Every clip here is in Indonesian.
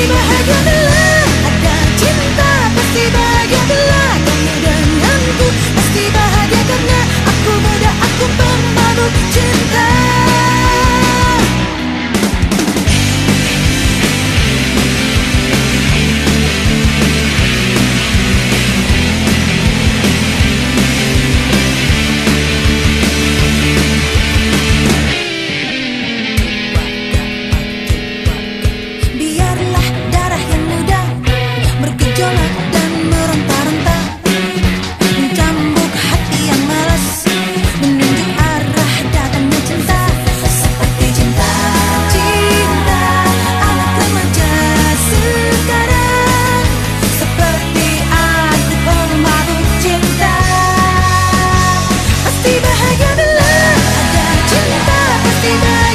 Leave a heck of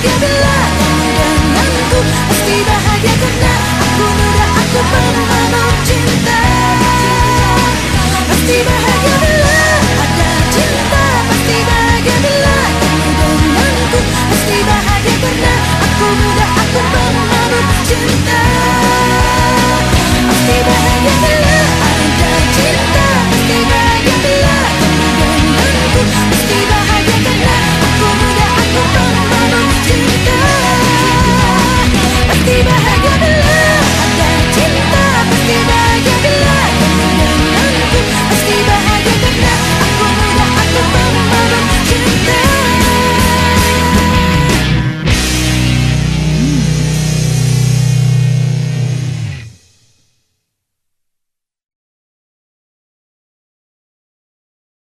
bahagia bila denganku Pasti bahagia karena aku muda aku